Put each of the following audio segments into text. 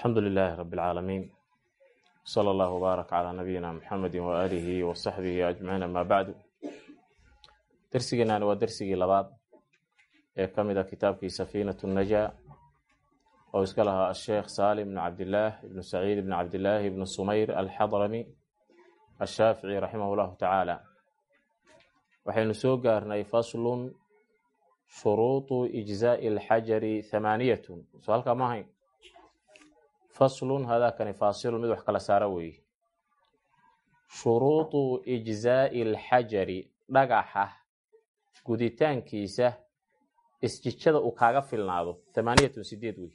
alxamdu lilaahi rabi اlcaalamiin sala allahu wbaarak calaa nabiyina muxamedi waaalihi wa saxbihi ajmaciin amaa bacdu dersigeenani waa dersigii labaad ee ka mid a kitaabkii safiinatu najaa oo iska lahaa asheekh saalim ibnu cabdillaah ibnu saciid ibnu cabdillaahi ibnu sumayr alxadrami ashaafici raximah llahu tacaala waxaynu soo gaarnay faslun shuruudu ijzaa'i alxajari hamaaniyatun soo halkaa ma ahayn faslun hadaakani faasilun mid wax kala saara weeye shuruudu ijzaa'i alxajari dhagaxa guditaankiisa isjijada uu kaaga filnaado hamaaniyatun sideed wey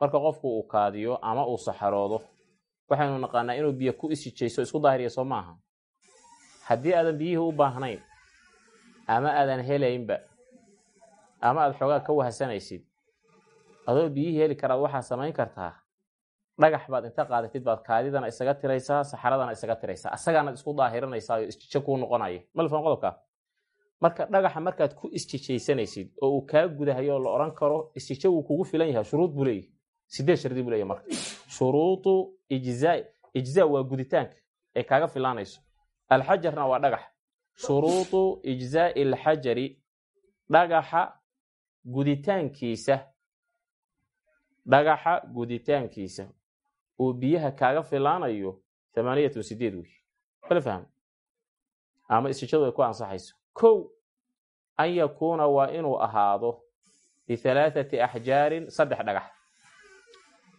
marka qofku uu kaadiyo ama uu saxaroodo waxaynu naqaanaa inuu biyo ku isjijayso isku daahiriya soo maaha. Haddii aadan biyihii u baahnayn ama aadan helaynba ama aada xoogaa ka wahsanaysid adoo biyihii heli karaad waxaa samayn kartaa dhagax baad inta qaadatid baad kaadidana isaga tiraysaa saxaradana isaga tiraysaa. Asagaanaad isku daahiranaysaa oo isjijo kuu noqonaya malfan qodobka? Marka dhagaxa markaad ku isjijaysanaysid oo uu kaa gudahayo la odhan karo isjijo wuu kugu filan yahay shuruud buu leeyahy sideed shardi buu leeyahy marka? Shuruudu ijzaa ijzaa waa guditaanka ee kaaga filaanayso. Alxajarna waa dhagax. Shuruudu ijzaa'i alxajari dhagaxa guditaankiisa. Dhagaxa guditaankiisa uu biyaha kaaga filaanayo tamaaniyatun sideed wey kala faham. Ama istijadu ay ku ansaxayso. Kow an yakuuna waa inuu ahaado bihalaathati axjaarin saddex dhagax.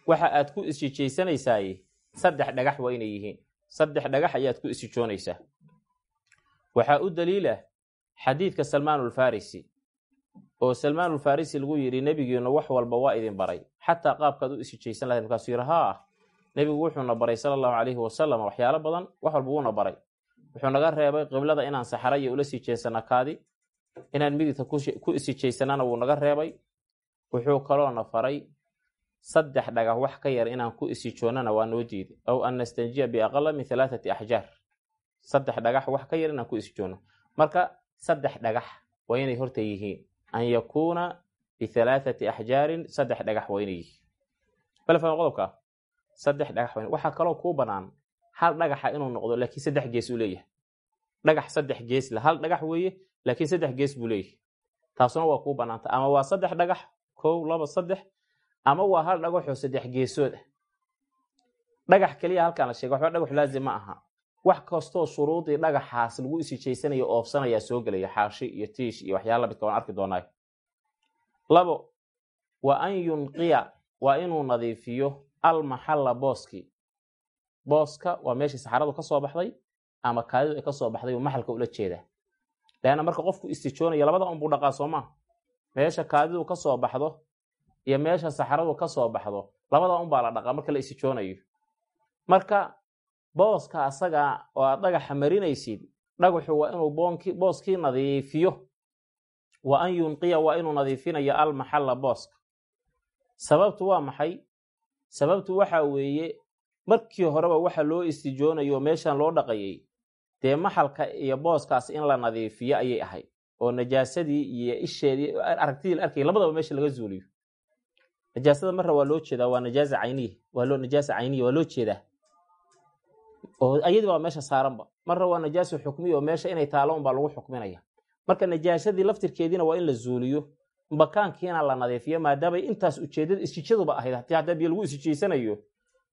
Waxa aad ku isjijaysanaysaay saddex dhagax waa inay yihiin. Saddex dhagax ayaad ku isjijoonaysaa waxaa u daliila xadiidka salmaanulfarisi oo salmaanulfarisi lagu yidhi nebigiinu wax walba waa idin baray. Xataa qaabkaad u isjijaysan lahayd. Markaasuu yidhi haa nebigu wuxuuna baray sala allahu calayhi wasalam waxyaalo badan wax walba wuuna baray. Wuxuu naga reebay qiblada inaan saxara ula sijeysana kaadi inaan midigta ku isijaysanana wuu naga reebay. Wuxuu kaloona faray saddex dhagax wax ka yar inaan ku isijoonnana waa noo diiday aw an nastanjiya biaqala min halaathati axjaar saddex dhagax wax ka yar inaan ku isijoonno marka saddex dhagax waa inay horta yihiin. An yakuuna bihalaathati axjaarin saddex dhagax waa inay yihiin. Balfan qodobka saddex dhagax waxaa kaloo kuu bannaan hal dhagaxa inuu noqdo laakiin saddex gees uu leeyahay. Dhagax saddex gees le hal dhagax weeye laakiin saddex gees buu leeyahay. Taasuna waa kuu bannaanta ama waa saddex dhagax kow laba saddex. Ama waa hal dhagaxoo saddex geesood ah dhagax keliya halkaan la sheega waxba dhagax laazim ma aha. Wax kastoo shuruudii dhagaxaas lagu isijaysanayo oofsanayaa soo gelaya xaashi iyo tiish iyo waxyaala lamidka waan arki doonaayo labo wa an yunqiya waa inuu nadiifiyo almaxalla booskii booska waa meeshii saxaradu ka soo baxday ama kaadidu ay ka soo baxday uu maxalka ula jeedaa. Leanna marka qofku istijoonayo labada unbuu dhaqaa soo maa meesha kaadidu ka soo baxdo iyo meesha saxaradu ka soo baxdo labada unbaa la dhaqaa marka la istijoonayo marka booska asaga oo aad dhagaxa marinaysid dhagaxu waa inuu booskii nadiifiyo. Wa an yunqiya waa inuu nadiifinayo almaxalla booska. Sababtu waa maxay sababtu waxa weeye markii horeba waxa loo istijoonayo meeshan loo dhaqayay dee maxalka iyo booskaas in la nadiifiyo ayay ahayd oo najaasadii iyo isheedii aragtidii la arkayay labadaba meesha laga zuuliyo. Najaasada marra waa loo jeedaa waa najaasa cayniya waa loo najaasa cayniya waa loo jeedaa. Oo ayadii baa meesha saaranba. Marra waa najaasa xukmiya oo meesha inay taalo unbaa lagu xukminaya. Marka najaasadii laftirkeediina waa in la zuuliyo makaankiina la nadiifiyo maadaamay intaas ujeedada isjijaduba ahayd. Hatii haddaa biyo lagu isjijaysanayo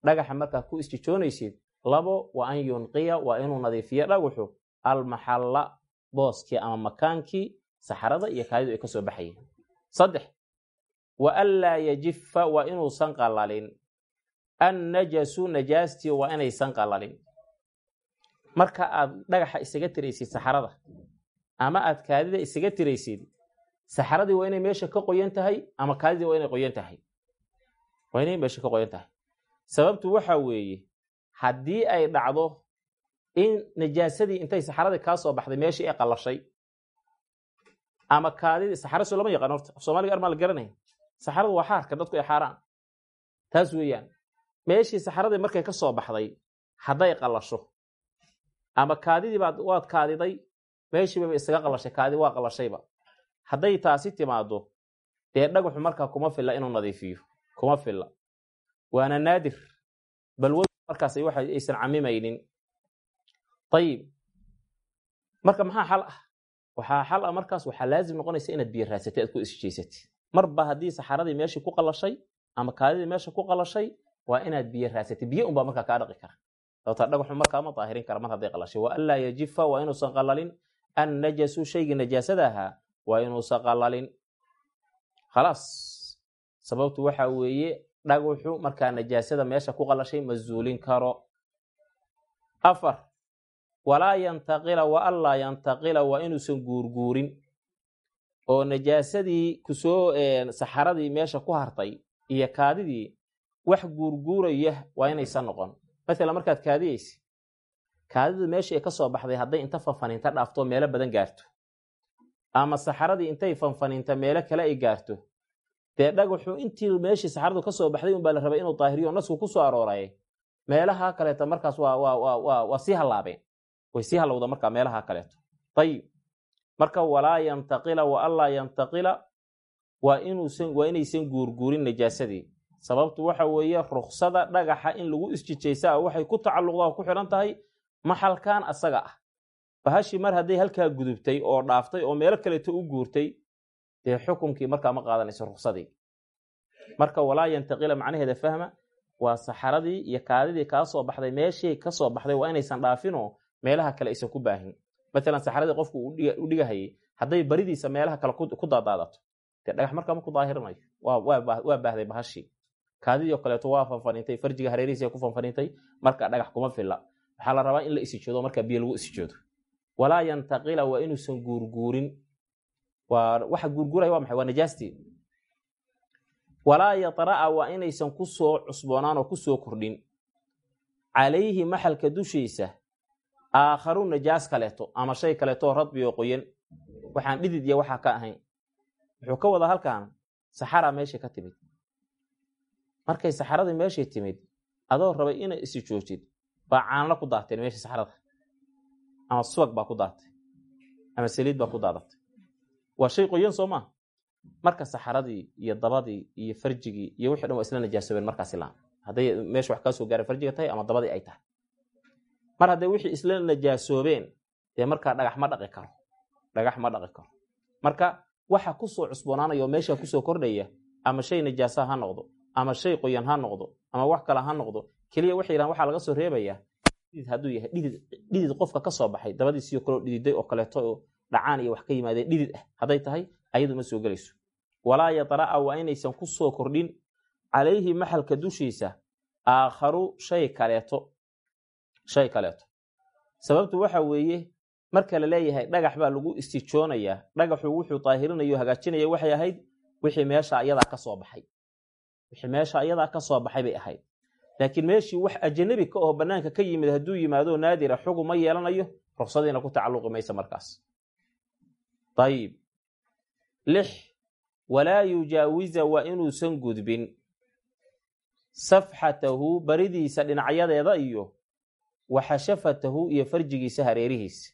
dhagaxa markaa ku isjijoonaysid labo wa an yunqiya waa inuu nadiifiyo dhagaxu almaxalla booskii ama makaankii saxarada iyo kaadidu ay ka baxayeen saddex wa anlaa yajifa waa inuusan qalalin annajasu najaastii waa inaysan qalalin marka aad dhagaxa isaga tiraysid saxarada ama aad kaadida isaga tiraysid saxaradii waa inay meesha ka qoyan tahay ama kaadidii waa inay qoyan tahay? Waa inay meesha ka qoyan tahay. Sababtu waxa weeye haddii ay dhacdo in najaasadii intay saxaradii kaa soo baxday meeshii ay qallashay ama kaadidii saxara soo lama yaqaan horta soomaaliga armaa la garanaya saxaradu waa xaarka dadku ay xaaraan. Taas weeyaan meeshii saxaradii markay ka soo baxday hadday qallasho ama kaadidii baad waad kaadiday meeshiibaba isaga qallashay kaadi waa qallashayba hadday taasi timaado dee dhagaxu markaa kuma filla inuu nadiifiyo kuma filla. Waana naadir balwadu markaas aysan camimaynin. Ayib marka maxaa xal ah? Waxaa xal ah markaas waxaa laazim noqonaysa inaad biyo raadsatay aad ku isjeysatid marba haddii saxaradii meeshii ku qalashay ama kaadidii meesha ku qalashay waa inaad biyo raadsatay biyo unbaa markaa kaa dhaqi kara. Sababta dhagaxu markaa ma daahirin kara mar hadday qalashay wa anlaa yajifa waa inuusan qalalin annajasu shaygii najaasada ahaa waa inuusan qalalin khalaas. Sababtu waxa weeye dhagaxu markaa najaasada meesha ku qalashay ma zuulin karo. Afar. Walaa yantaqila wa anlaa yantaqila waa inuusan guurguurin. Oo najaasadii ku soo saxaradii meesha ku hartay iyo kaadidii wax guurguuraya waa inaysan noqon. Maalan markaad kaadiyeysa kaadidu meeshii ay ka soo baxday hadday inta fanfaniinta dhaafto meelo badan gaarto ama saxaradii intay fanfaniinta meelo kale ay gaarto. Dee dhagaxu intii meeshii saxaradu ka soo baxday unbaa la rabay inuu daahiriyo nasku ku soo arooray. Meelaha kaleeto markaas waa sii hallaabeen way sii hallowda markaa meelaha kaleeto. Ayib marka walaa yantaqila wa anlaa yantaqila waa inaysan guurguurin najaasadii. Sababtu waxa weeye ruksada dhagaxa in lagu isjijaysaa waxay ku tacalluqdaa ku xidhan tahay maxalkan asaga ah bahashii mar hadday halkaa gudubtay oo dhaaftay oo meelo kaleeto u guurtay dee xukumkii markaa ma qaadanayso ruksadii marka walaa yantaqila macnaheeda fahma waa saxaradii iyo kaadidii kaa soo baxday meeshii ka soo baxday waa inaysan dhaafinoo meelaha kale aysan ku baahin. Maalan saxaradii qofku u dhigahayay hadday baridiisa meelaha kale ku daadaadato dee dhagax markaa ma ku waa baahday bahashii. Kaadidii oo kaleeto waa fanfaniintay farjiga hareerihiisa ku fanfaniintay marka dhagax kuma filla. Waxaa la rabaa in la isijoodo marka biyo lagu isijoodo walaa yantaqila waa inuusan guurguurin. Waxa guurguuraya waa maxay? Waa najaastii walaa yatra'a waa inaysan ku soo cusboonaan oo ku soo kordhin. Calayhi maxalka dushiisa aakharu najaas kaleeto ama shay kaleetoo radbi oo qoyan. Waxaan dhidid iyo waxaa ka ahayn. Wuxuu ka wadaa halkan saxara meeshay ka timid. Markay saxaradii meeshay timid adoo rabay inay isi joojid baa caanla ku daateen meeshii saxarada ama subag baa ku daatay. Ama saliid baa ku daadatay waa shay qoyan soo maa marka saxaradii iyo dabadii iyo farjigii iyo wixii dhan waa isla najaasoobeen markaas ilaan hadday meesha wax kaa soo farjiga tahay ama dabadii ay tahay. Mar hadday wixii isla najaasoobeen dee markaa dhagax ma dhaqi karo. Dhagax ma dhaqi karo. Marka waxa ku soo cusboonaanaya oo meesha ku soo kordhaya ama shay najaasa ha noqdo ama shay qoyan ha noqdo ama wax kale ha noqdo keliya waxay yidhahan waxaa laga soo reebayaa hadduu yahay dhidid qofka ka soo baxay dabadiisiyo kaloo dhididay oo kaleeto oo dhacaan iyo wax ka yimaadeen dhidid ah hadday tahay ayadu ma soo gelayso. Walaa yatra'a waa inaysan ku soo kordhin calayhi maxalka dushiisa aakharu shay kaleeto shay kaleeto. Sababtu waxa weeye marka la leeyahay dhagax baa lagu istijoonayaa dhagaxu wuxuu daahirinayo hagaajinaya waxay ahayd wixii meesha ayadaa ka soo baxay. Wixii meesha ayadaa ka soo baxay bay ahayd laakiin meeshii wax ajanabi ka oo bannaanka ka yimid hadduu yimaado naadira xugu ma yeelanayo ruksadiina ku tacalluqi maysa markaas. Ayib lix walaa yujaawiza waa inuusan gudbin safxatahu baridiisa dhinacyadeeda iyo waxashafatahu iyo farjigiisa hareerihiisa.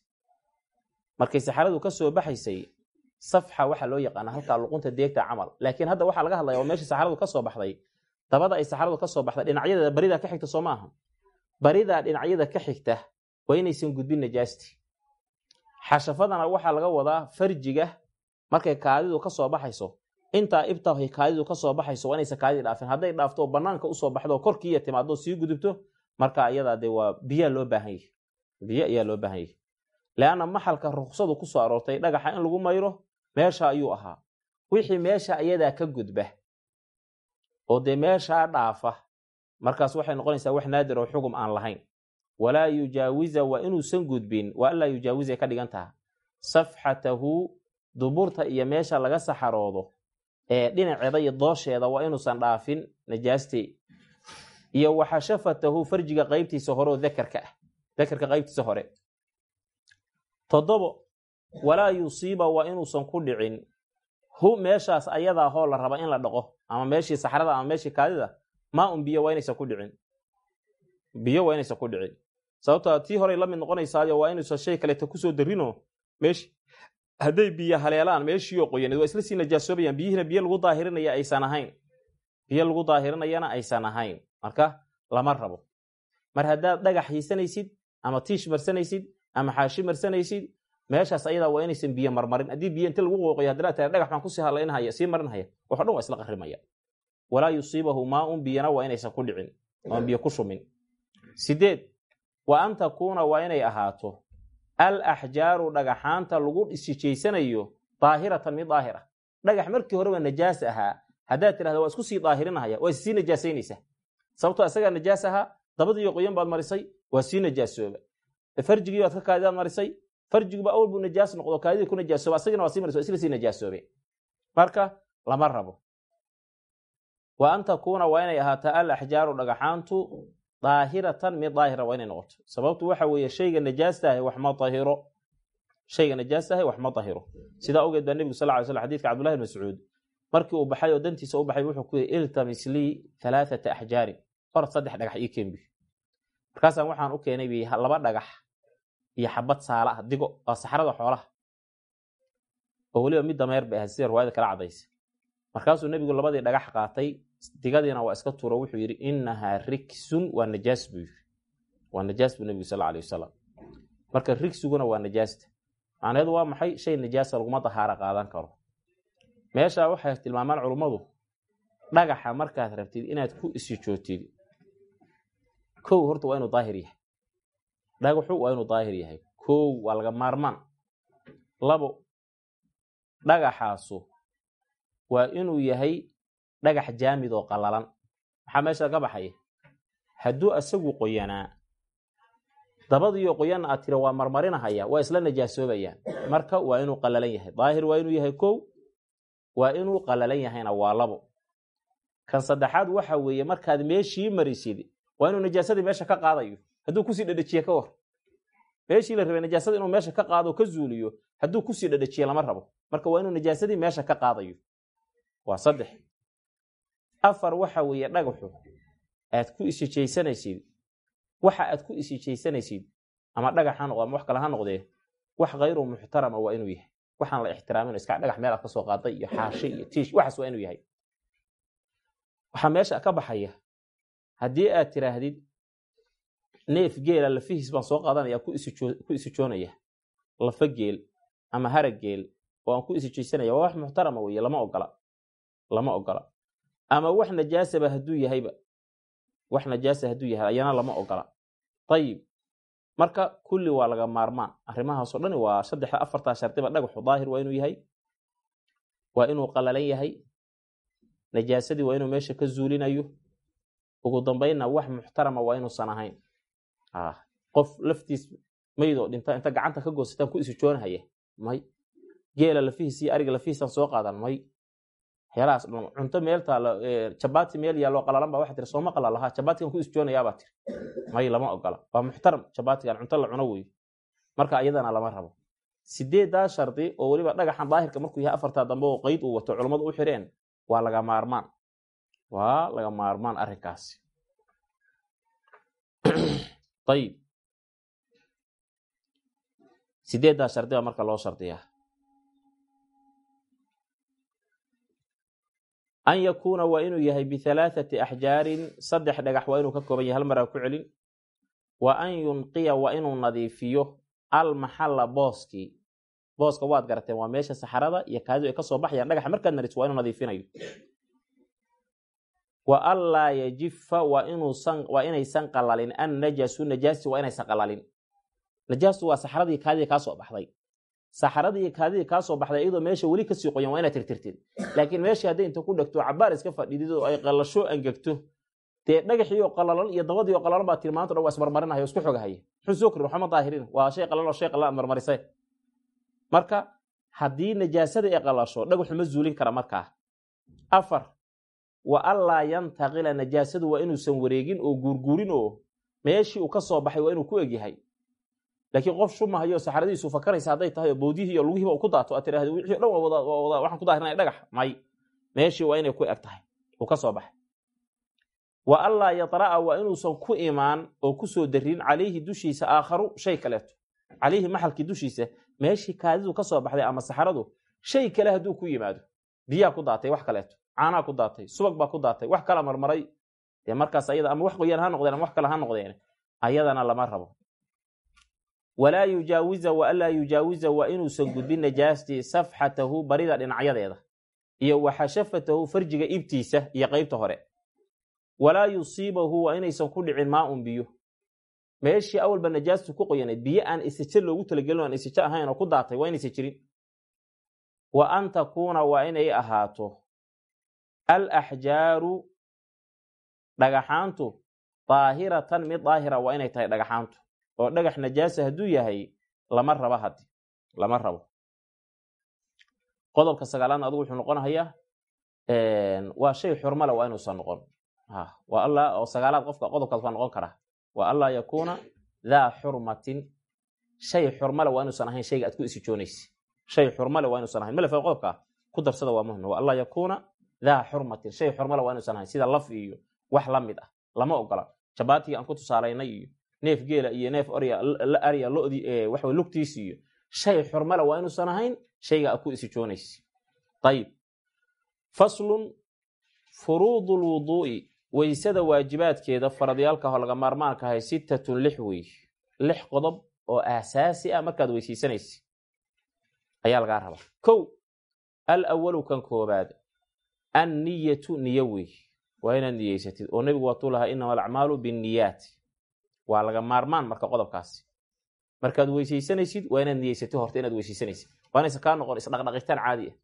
Markay saxaradu ka soo baxaysay safxa waxaa loo yaqaana halkaa luqunta deegta camal. Laakiin hadda waxaa laga hadlaya oo meeshii saxaradu ka soo baxday dabada ay saxaradu ka soo baxday dhinacyadeeda baridaa ka xigta soo baridaa dhinacyada ka xigta waa inaysan gudbin najaasti. Xashafadana waxaa laga wadaa farjiga markay kaadidu ka soo baxayso. Intaa ibtahay kaadidu ka baxayso waa inaysan kaadidii dhaafin. Hadday dhaafto banaanka u soo baxdo korkiiya timaado sii gudubto marka iyadaa dee waa biyaa loo baahan biyo ayaa loo baahan leanna maxalka ruksadu ku soo aroortay dhagaxa in lagu mayro meesha ayuu ahaa. Wixii meesha iyadaa ka gudba oo dee meeshaa dhaafa markaas waxay noqonaysaa wax naadir oo xugum aan lahayn. Walaa yujaawiza waa inuusan gudbin waa anlaa yujaawizay ka dhigan taha. Safxatahu duburta iyo meesha laga saxaroodo ee dhinaceeda iyo doosheeda waa inuusan dhaafin najaastey iyo waxashafatahu farjiga qaybtiisa hore oo dakarka ah dakarka qaybtiisa hore. Toddobo walaa yusiiba waa inuusan ku dhicin hu meeshaas ayadaa hoo la raba in la dhaqo? Ama meeshii saxrada ama meeshii kaadida? Maa un biyo waa inaysan ku dhicin. Biyo waa inaysan ku dhicin. Sababto tii horey la mid noqonaysaayo waa inuusan shay kaleeto ku soo darino meeshi hadday biyo haleelaan meeshiioo qoyaneed waa isla sii najaasoobayaan. Biyihiina biyo lagu daahirinaya aysan ahayn. Biyo lagu daahirinayana aysan ahayn. Marka lama rabo. Mar haddaad dhagax hiisanaysid ama tiish marsanaysid ama xaashi marsanaysid meeshaas ayadaa waa inaysan biyo marmarin. Haddii biyo inta lagu qooqayo haddana tira dhagax baan ku sii halaynhaya sii marinhaya wax dhan waa isla qarrimaya walaa yusiibahu maaun biyana waa inaysan ku dhicin oon biyo ku shumin sideed wa an takuuna waa inay ahaato al axjaaru dhagaxaanta lagu isijaysanayo daahiratan mid daahira. Dhagax markii horeba najaas ahaa haddaad tidhahda waa isku sii daahirinahaya waa sii najaasaynaysaa. Sababtoo isagaa najaas ahaa dabadiiyo qoyan baad marisay waa sii najaasooba. Farjigii baad ka kaadidaad marisay farjiguba awal buu najaas noqdo kaadidii ku najaasooba asagina waa sii marisay isla sii najaasoobe. Marka lama rabo. Wa an takuuna waa inay ahaataa al dhagaxaantu daahiratan mid daahira waa inay noqoto. Sababtu waxa weeye shayga najaastahay wax ma dahiro shayga najaastahay wax ma dahiro sidaa awgeed baa nebigu sal ly slam xadidka cabdullahi mascuud markii uu baxay oo dantiisa u baxay wuxuu ku yidhi iltamis lii halaathata axjaarin orad saddex dhagax ii keenbi markaasaan waxaan u keenay laba dhagax iyo xabad saala ah digo waa saxrada xoolaha. Oo weliba mid dameer bay ahayd sida riwaayada kala cadaysa? Markaasuu nebigu labadii dhagax qaatay digadiina waa iska tuuro wuxuu yidhi innahaa riksun waa najaas buu yidhi. Waa najaas buu nebigu sal alay wasalam marka rigsiguna waa najaasta. Macnaheedu waa maxay? Shay najaasa laguma dahaaro qaadan karo. Meeshaa waxay tilmaamaan culummadu dhagaxa markaad rabtid inaad ku isijootid kow horta waa inuu daahir yahay dhagaxu waa inuu daahir yahay. Kow waa laga maarmaan. Labo dhagaxaasu waa inuu yahay dhagax jaamid oo qallalan maxaa meesha ka baxaya? Hadduu asagu qoyanaa dabadiiyo qoyanna aad tira waa marmarinahaya waa isla najaasoobayaan. Marka waa inuu qallalan yahay. Daahir waa inuu yahay kow waa inuu qallalan yahayna waa labo. Kan saddexaad waxa weeye markaad meeshii marisid waa inuu najaasadii meesha ka qaadayo hadduu ku sii dhadhajiye ka war. Meeshii la rabay najaasada inuu meesha ka qaado ka zuuliyo hadduu ku sii dhadhajiye lama rabo. Marka waa inuu najaasadii meesha ka qaadayo. Waa saddex. Afar waxa weeye dhagaxu aad ku isijaysanaysid waxa aad ku isijaysanaysid ama dhagax ha noqdo ama wax kale ha noqdee wax khayru muxtarama waa inuu yahay. Waxaan la ixtiraamin iska dhagax meel aad soo qaaday iyo xaashi iyo tiish waxaas waa inuu yahay. Waxaa meesha ka baxaya haddii aad tiraahdid neef geela lafihiis baan soo qaadanaya ku isijoonaya lafa geel ama harag geel oo aan ku isijaysanaya waa wax muxtarama weeye lama ogola lama ogola. Ama wax najaasaba hadduu yahayba wax najaasa hadduu yahay ayana lama ogola. Ayib marka kulli waa laga maarmaan. Arrimahaasoo dhani waa saddexda afartaa shardiba dhagaxu daahir waa inuu yahay waa inuu qalalan yahay. Najaasadii waa inuu meesha ka zuulinayo. Ugu dambaynna wax muxtarama waa inuusan ahayn qof laftiis maydoo dhinta inta gacanta ka goosataan ku isijoonhaya may. Geela lafihiis iyo ariga lafihiisaan soo qaadan may. Waxyaalahaas dhan cunto meel taalo jabati meel yaaloo qalalan baa waxaa tiri sooma qalalahaa jabatigan ku isjoonayaabaa tiri. May lama ogola. Waa muxtaram jabatigan cunto la cuno weeye marka iyadana lama rabo. Sideedaa shardi oo weliba dhagaxan daahirka markuu yahay afartaa dambe oo qeyd uu wato culummadu u xireen waa laga maarmaan. Waa laga maarmaan arrinkaasi ayib sideeddaa shardi marka loo shardiyaa. An yakuuna waa inuu yahay bihalaathati axjaarin saddex dhagax waa inuu ka kooban yahay hal maraa ku celin. Wa an yunqiya waa inuu nadiifiyo almaxalla booskii booska waad garateen waa meesha saxarada iyo kaadidu ay ka soo baxayaan dhagaxa markaad mariso waa inuu nadiifinayo wa anlaa yajifa waa inaysan qalalin. An najasu najaasi waa inaysan qalalin. Najaastu waa saxaradii kaadidii kaa baxday. Saxaradii iyo kaadidii kaa baxday iyadoo meesha weli ka sii qoyan waa inaad tirtirtid. Laakiin meeshii hadday inta ku dhegto cabaar iska fadhidid oo ay qalasho angegto dee dhagaxiioo qalalan iyo dabadiioo qalalan baa tilmaanta dhan waa ismarmarinaya isku xogahaya muxuu soo korin waxma daahirin waa shay qalalan oo shay qalalan aad marmarisay marka haddii najaasada ay qalasho dhagaxu ma zuulin kara markaa. Afar wa anlaa yantaqila najaasadu waa inuusan wareegin oo guurguurin oo meeshii uu ka soo baxay waa inuu ku egyahay laakiin qof shumahayo saxaradiisu fakaraysa hadday tahay oo bowdihii iyo lugihiiba u ku daato aad tirahda wixii dhan waxaan ku daahirinaya dhagax may. Meeshii waa inay ku eg tahay uu ka soo baxay. Wa anlaa yatra'a waa inuusan ku imaan oo ku soo darin calayhi dushiisa aakharu shay kaleeto. Calayhi maxalkii dushiisa meeshii kaadidu ka soo baxday ama saxaradu shay kale hadduu ku yimaado biyaa ku daatay wax kaleeto caanaa ku daatay subag baa ku daatay wax kala marmaray. Dee markaas ayada ama wax qoyaan ha noqdeen ama wax kale ha noqdeen ayadana lama rabo. Walaa yujaawiza wa anlaa yujaawiza waa inuusan gudbin najaastii safxatahu barida dhinacyadeeda iyo waxashafatahu farjiga ibtiisa iyo qeybta hore. Walaa yusiibahu waa inaysan ku dhicin maaun biyo. Meeshii awalba najaastu ku qoyanayd biyo aan isijo loogu talagelin aan isijo ahayn oo ku daatay waa inaysan jirin. Wa an takuuna waa inay ahaato alaxjaaru dhagaxaantu daahiratan mid daahira waa inay tahay dhagaxaantu oo dhagax najaasa hadduu yahay lama rabo haddi lama rabo. Qodobka sagaalaadna adugu wuxuu noqonahayaa waa shay xurmale waa inuusan noqon. Waa alla oo sagaalaad qofka qodobkaas waa noqon karaa waa anlaa yakuuna daa xurmatin. Shay xurmale waa inuusan ahayn shayga aad ku isijoonaysa shay xurmale waa inuusan ahayn. Malefa qodobka? Ku darsada waa muhiim. Waa anlaa yakuuna daa xurmatin shay xurmale waa inuusan ahayn sida laf iyo wax la mid ah lama ogola jabaatigii aan ku tusaalaynay iyo neef geela iyo neef arya lodii waxa lugtiis iyo shay xurmale waa inuusan ahayn shayga aad ku isijoonaysa ayib faslun furuudu lwuduu'i weysada waajibaadkeeda faradyaalkaho laga maarmaanka ahay sittatun lix wey lix qodob oo aasaasi ah markaad weysaysanaysa ayaa lagaa rabaa kow al awalu kan koobaad anniyatu niyo wey waa inaad niyeysatid oo nebigu waatuu lahaa inama alacmaalu binniyaati. Waa laga maarmaan marka qodobkaasi. Markaad weysaysanaysid waa inaad niyeysatid horta inaad weysaysanaysid. Waa inaysan kaa noqon isdhaqdhaqitaan caadi ah.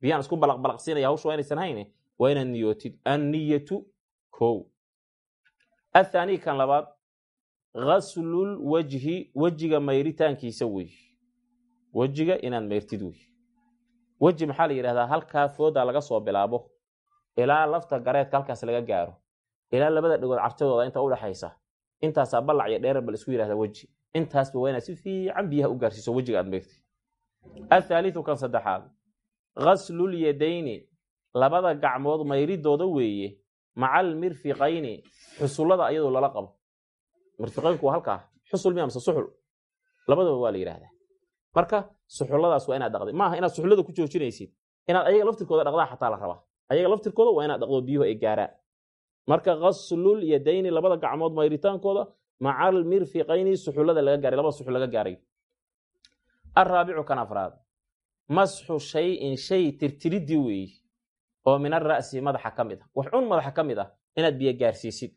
Biyaan isku balaqbalaqsiinaya hawsha waa inaysan hayne waa inaad niyootid. Anniyatu kow. Athaanii kan labaad ghaslul wajhi wejiga mayritaankiisa wey. Wejiga inaad mayrtid wey. Weji maxaa la yidhahdaa? Halkaa fooda laga soo bilaabo ilaa lafta gareedka halkaas laga gaaro ilaa labada dhegood cartadooda inta udhaxaysa intaasaa ballac iyo dheerar bal isku yidhahdaa weji. Intaasba waa inaad si fiican biyaha u gaarsiiso wejiga aad mayrtid athaaliu kan saddexaad ghaslul yadayni labada gacmood mayridooda weeye macal mirfiqayni xusullada ayadoo lala qabo. Mirfiqaynku halkaa xusul miya mase suxul? Labadaba waa la yidhahdaa marka suxulladaas waa inaad dhaqday maaha inaad suxullada ku joojinaysid inaad ayaga laftirkooda dhaqdaa xataa la rabaa ayaga laftirkooda waa inaad dhaqdo biyuhu ay gaaraan. Marka ghaslul yadayni labada gacmood mayritaankooda macal mirfiqayni suxullada laga gaaray labada suxul laga gaaray. Araabicu kan afraad masxu shayin shay tirtiridii weeye oo min ara'si madaxa ka mid ah. Wax cun madaxa ka mid ah inaad biyo gaarsiisid.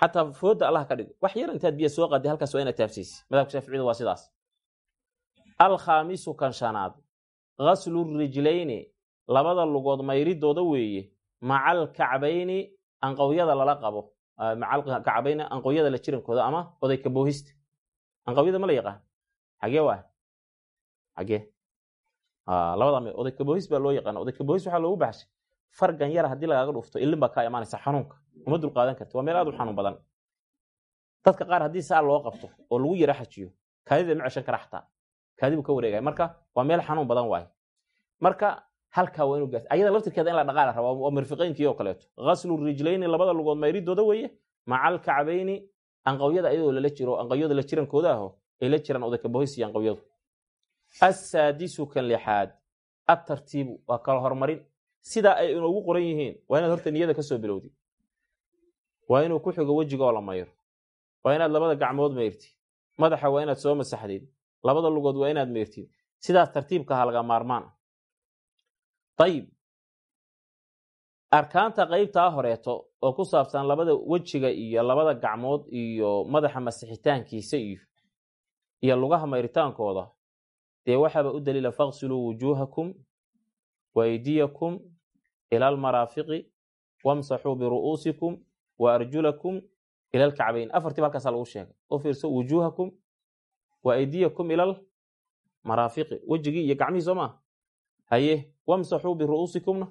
Xataa fooda allah ka dhigo wax yar intaad biyo soo qadi halkaas waa inaad taabsiisid. Madhabka shaaficiyadu waa sidaas. Alkhaamisu kan shanaad ghaslu rijlayni labada lugood mayridooda weeye macal kacbayni anqawyada lala qabo. Macal kacbayni anqawyada la jirankooda ama oday kaboohista anqawyada ma la yaqaan? Xagee waa? Xagee? Labada me oday kaboohis baa loo yaqaana oday kaboohis waxaa loogu baxshay. Fargan yara haddii lagaaga dhufto ilin baa kaa imaanaysa xanuunka. Uma dulqaadan karti waa meel aad u xanuun badan. Dadka qaar haddii saa loo qabto oo lagu yara xajiyo kaadida ma ceshan kara xataa. Kaadibu ka wareegaya. Marka waa meel xanuun badan waaye. Marka halkaa waa inuu gaas ayada laftirkeeda in la dhaqaala rabaa waa oo kaleeto. Ghaslu rijlayni labada lugood mayridooda weeye? Macal kacbayni anqawyada ayadoo lala jiro anqawyada la jirankooda ay la jiraan oday kaboohis iyo anqawyadu. Assaadisu kan lixaad. Atartiibu waa kala hormarin. Sidaa ay inoogu qoran yihiin waa inaad horta niyada ka soo bilowdid waa inuu ku xigo wejigaoo la mayro waa inaad labada gacmood mayrtid madaxa waa inaad soo masaxdid labada lugood waa inaad mayrtid sidaas tartiibkaha laga maarmaan ayib arkaanta qaybtaa horeeto oo ku saabsan labada wejiga iyo labada gacmood iyo madaxa masixitaankiisa iyo iyo lugaha mayritaankooda dee waxaaba u daliila faqsiluu wujuuhakum wa aydiyakum ila almaraafiqi wamsaxuu biru'uusikum wa arjulakum ila alkacbayn afartiiba halkaasaa lagu sheegay. Oo fiirso wujuuhakum wa aydiyakum ila almaraafiqi wejigii iyo gacmihii soo maa haye wamsaxuu biru'uusikumna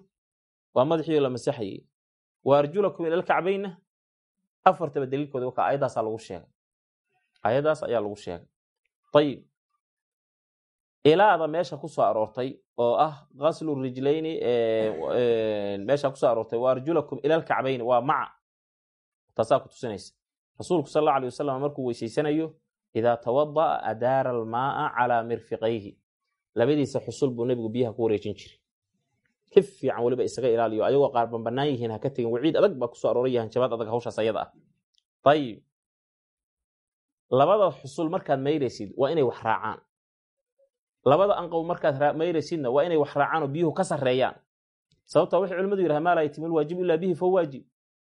waa madaxii la masaxayey wa arjulakum ila alkacbaynna afartaba daliilkooda wakaa ayadaasaa lagu sheegay ayadaas ayaa lagu sheegay ayib ilaada meesha ku soo aroortay oo ah ghaslu rijlayni meesha ku soo aroortay wa arjulakum ila alkacbayni waa maca taasaa ku tusinaysa rasuulku sal alay wasalam markuu weysaysanayo idaa tawada'a adaara almaaa calaa mirfiqayhi labadiisa xusul buu nebigu biyaha ku wareejin jiray ka fiican weliba isaga ilaaliyo ayagoo qaar banbanaan yihiin ha ka tegin waciid adag baa ku soo arooray hanjabaad adag hawshaas ayada ah. Ayib labada xusul markaad mayraysid waa inay wax raacaan. Labada anqow markaad mayraysidna waa inay wax raacaan oo biyuhu ka sarreeyaan. Sababta waxay culimmadu yidhaha maa laa yatimul waajib ilaa bihi fa waajib.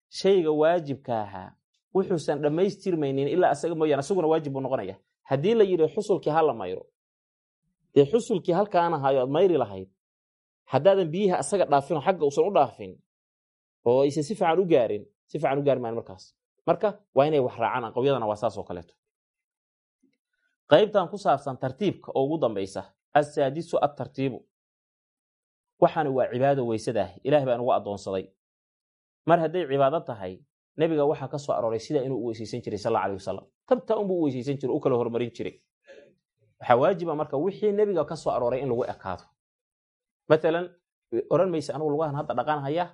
Shayga waajibka ahaa wuxuusan dhammaystirmaynin ilaa asaga mooyaan asaguna waajib buu noqonaya haddii la yidhi xusulkii ha la mayro dee xusulkii halkaan ahaayo aad mayri lahayd haddaadan biyiha asaga dhaafin oo xagga uusan u dhaafin oo aysan si fiican u gaarin si fiican u gaari maayan markaas. Marka waa inay wax raacaan anqowyadana waa saas oo kaleeto. Qaybtan ku saabsan tartiibka oo ugu dambaysa assaadisu attartiibu. Waxaana waa cibaado weysadaah ilaah baan ugu addoonsaday. Mar hadday cibaado tahay nebiga waxaa ka soo arooray sidaa inuu u weysaysan jiray sal alla alay wasalam tabtaa unbuu u weysaysan jiray u kala hormarin jiray. Waxaa waajiba marka wixii nebiga ka soo arooray in lagu ekaado matalan oran maysa anugu lugahan hadda dhaqan haya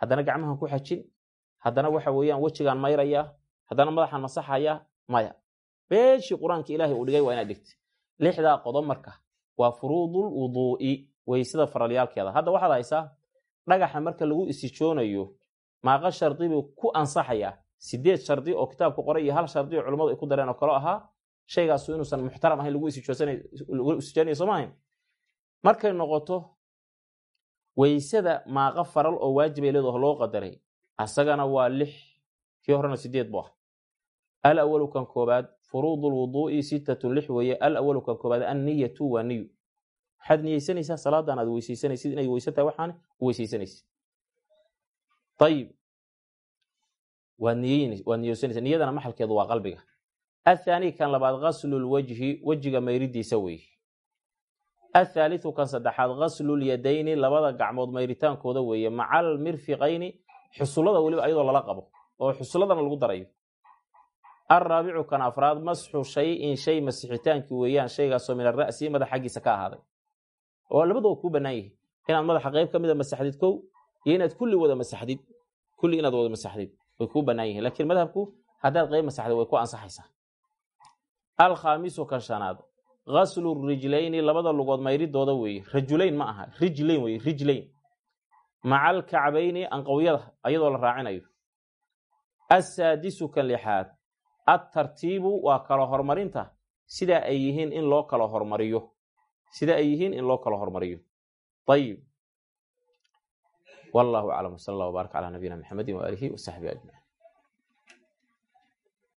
haddana gacmahan ku xajin haddana waxa weeyaan wejigaan mayraya haddana madaxaan masaxaya maya. Beeshii qur'aanka ilaahay uu dhigay waa inaad dhigta lixdaa qodob marka waa furuudul wuduu'i weysada faralyaalkeeda. Hadda waxaad haysaa dhagaxa marka lagu istijoonayo maaqa shardi buu ku ansaxayaa. Sideed shardi oo kitaabku qoray iyo hal shardi oo culimmadu ay ku dareen oo kale ahaa shaygaasu inuusan muxtaram ahayn lagu istijoonayo soomaahayn markay noqoto weysada maaqa faral oo waajibay leedaho loo qadaray asagana waa lix kii horena sideed bu ah al kan koobaad furuudu lwuduu'i sittatun lix weeye. Al awalu kan koobaad anniyatu waa niyu. Waxaad niyeysanaysaa salaadan aad weysaysanaysid inay weysan tahay waxaan weysaysanaysid. Ayib waad niyeysanaysaa niyadana maxalkeedu waa qalbiga. Athaani kan labaad ghaslulwajhi wejiga mayridiisa weeye athaalithu kan saddexaad ghaslul-yadayni labada gacmood mayritaankooda weeye macal mirfiqayni xusullada weliba ayadoo lala qabo oo xusulladana lagu darayo alraabicu kan afraad masxu shay-in shay masixitaankii weeyaan shaygaasoo min ara'si madax xaggiisa ka ahaaday oo labadoo kuu bannaan yihi inaad madaxa qayb ka mida masaxdid kow iyo inaad kulli wada masaxdid kulli inaad wada masaxdid way kuu bannaan yihiin laakiin madhabku haddaad qayb masaxdid way ku ansaxaysaa alkhaamisu kan shanaad ghaslu rijlayni labada lugood mayridooda weeye rajulayn ma aha. Rijlayn weye rijlayn. Maca alkacbayni anqowyada ayadoo la raacinayo. Assaadisu kan lixaad attartiibu waa kala hormarinta. Sidaa ay yihiin in loo kala hormariyo. Sida ay yihiin in loo kala hormariyo. Ayib wallahu aclam wsala allah wbaarak calaa nabiyina maxamedin waaalihi wasaxbihi ajmaciin